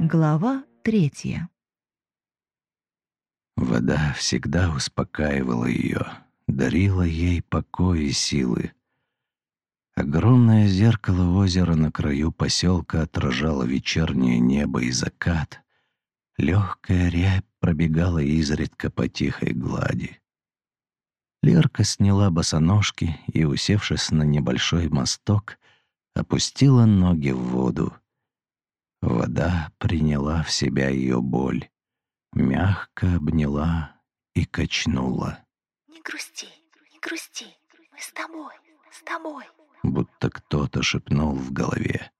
Глава третья. Вода всегда успокаивала ее, дарила ей покой и силы. Огромное зеркало озера на краю поселка отражало вечернее небо и закат. Легкая рябь пробегала изредка по тихой глади. Лерка сняла босоножки и, усевшись на небольшой мосток, опустила ноги в воду. Вода приняла в себя ее боль, мягко обняла и качнула. «Не грусти, не грусти, мы с тобой, с тобой», будто кто-то шепнул в голове.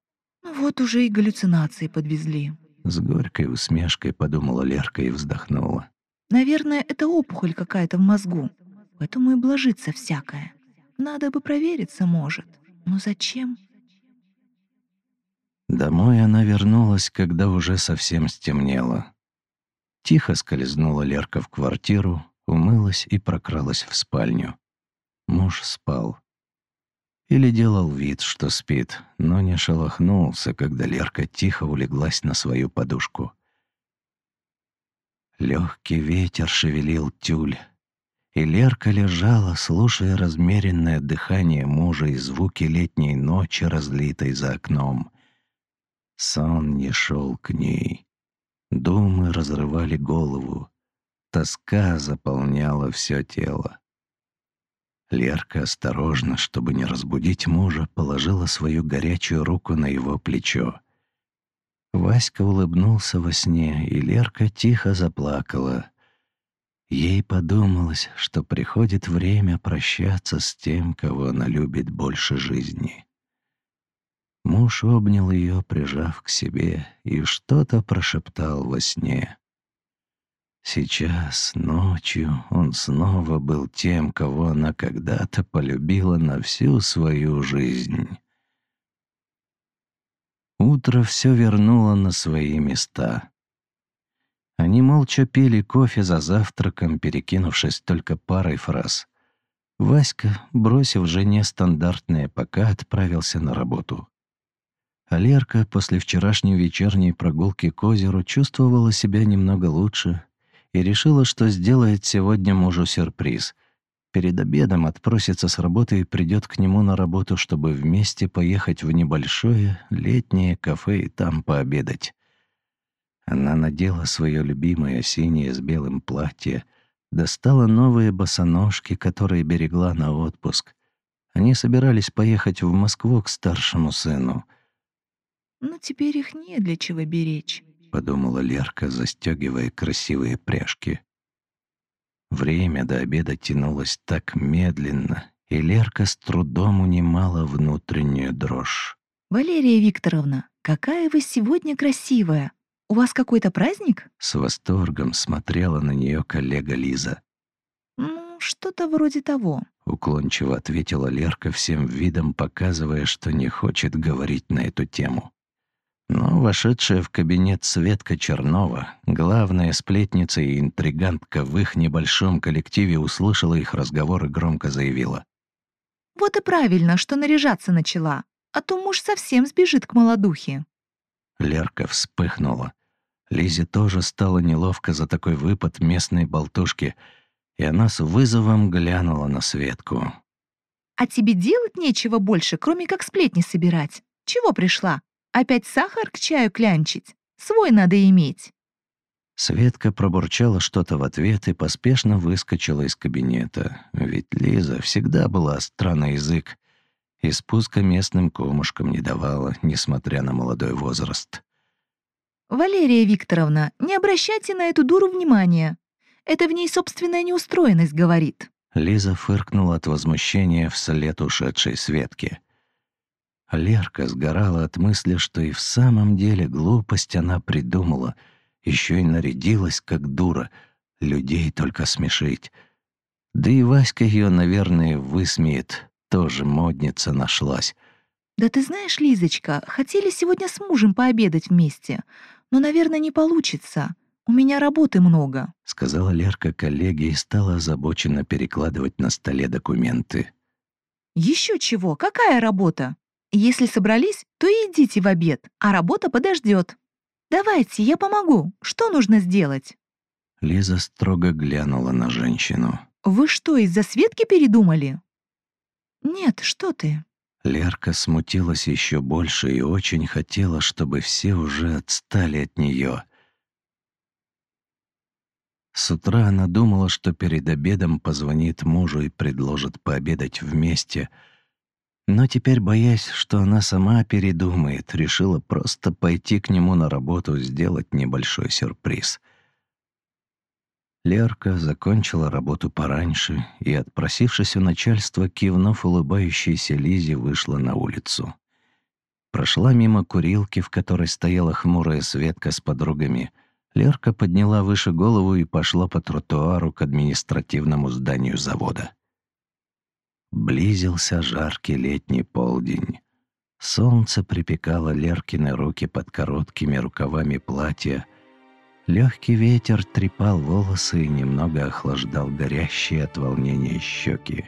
Ну вот уже и галлюцинации подвезли. С горькой усмешкой подумала Лерка и вздохнула. Наверное, это опухоль какая-то в мозгу. Поэтому и блажится всякое. Надо бы провериться, может. Но зачем? Домой она вернулась, когда уже совсем стемнело. Тихо скользнула Лерка в квартиру, умылась и прокралась в спальню. Муж спал. Или делал вид, что спит, но не шелохнулся, когда Лерка тихо улеглась на свою подушку. Легкий ветер шевелил тюль, и Лерка лежала, слушая размеренное дыхание мужа и звуки летней ночи, разлитой за окном. Сон не шел к ней. Думы разрывали голову. Тоска заполняла все тело. Лерка осторожно, чтобы не разбудить мужа, положила свою горячую руку на его плечо. Васька улыбнулся во сне, и Лерка тихо заплакала. Ей подумалось, что приходит время прощаться с тем, кого она любит больше жизни. Муж обнял ее, прижав к себе, и что-то прошептал во сне. Сейчас, ночью, он снова был тем, кого она когда-то полюбила на всю свою жизнь. Утро все вернуло на свои места. Они молча пили кофе за завтраком, перекинувшись только парой фраз. Васька, бросив жене стандартное «пока», отправился на работу. А после вчерашней вечерней прогулки к озеру чувствовала себя немного лучше и решила, что сделает сегодня мужу сюрприз. Перед обедом отпросится с работы и придет к нему на работу, чтобы вместе поехать в небольшое летнее кафе и там пообедать. Она надела свое любимое синее с белым платье, достала новые босоножки, которые берегла на отпуск. Они собирались поехать в Москву к старшему сыну. Ну, теперь их не для чего беречь подумала Лерка, застегивая красивые пряжки. Время до обеда тянулось так медленно, и Лерка с трудом унимала внутреннюю дрожь. «Валерия Викторовна, какая вы сегодня красивая! У вас какой-то праздник?» С восторгом смотрела на нее коллега Лиза. «Ну, что-то вроде того», — уклончиво ответила Лерка всем видом, показывая, что не хочет говорить на эту тему. Но вошедшая в кабинет Светка Чернова, главная сплетница и интригантка в их небольшом коллективе, услышала их разговор и громко заявила. «Вот и правильно, что наряжаться начала, а то муж совсем сбежит к молодухе». Лерка вспыхнула. Лизе тоже стало неловко за такой выпад местной болтушки, и она с вызовом глянула на Светку. «А тебе делать нечего больше, кроме как сплетни собирать? Чего пришла? Опять сахар к чаю клянчить? Свой надо иметь». Светка пробурчала что-то в ответ и поспешно выскочила из кабинета, ведь Лиза всегда была странный язык и спуска местным комушкам не давала, несмотря на молодой возраст. «Валерия Викторовна, не обращайте на эту дуру внимания. Это в ней собственная неустроенность говорит». Лиза фыркнула от возмущения вслед ушедшей Светке. Лерка сгорала от мысли, что и в самом деле глупость она придумала, еще и нарядилась как дура, людей только смешить. Да и Васька ее, наверное, высмеет, тоже модница нашлась. «Да ты знаешь, Лизочка, хотели сегодня с мужем пообедать вместе, но, наверное, не получится. У меня работы много», — сказала Лерка коллеге и стала озабоченно перекладывать на столе документы. «Еще чего? Какая работа?» Если собрались, то и идите в обед, а работа подождет. Давайте, я помогу. Что нужно сделать? Лиза строго глянула на женщину. Вы что, из-за Светки передумали? Нет, что ты? Лерка смутилась еще больше и очень хотела, чтобы все уже отстали от нее. С утра она думала, что перед обедом позвонит мужу и предложит пообедать вместе, но теперь, боясь, что она сама передумает, решила просто пойти к нему на работу, сделать небольшой сюрприз. Лерка закончила работу пораньше и, отпросившись у начальства, кивнув улыбающейся Лизе, вышла на улицу. Прошла мимо курилки, в которой стояла хмурая Светка с подругами — Лерка подняла выше голову и пошла по тротуару к административному зданию завода. Близился жаркий летний полдень. Солнце припекало Леркины руки под короткими рукавами платья. Легкий ветер трепал волосы и немного охлаждал горящие от волнения щеки.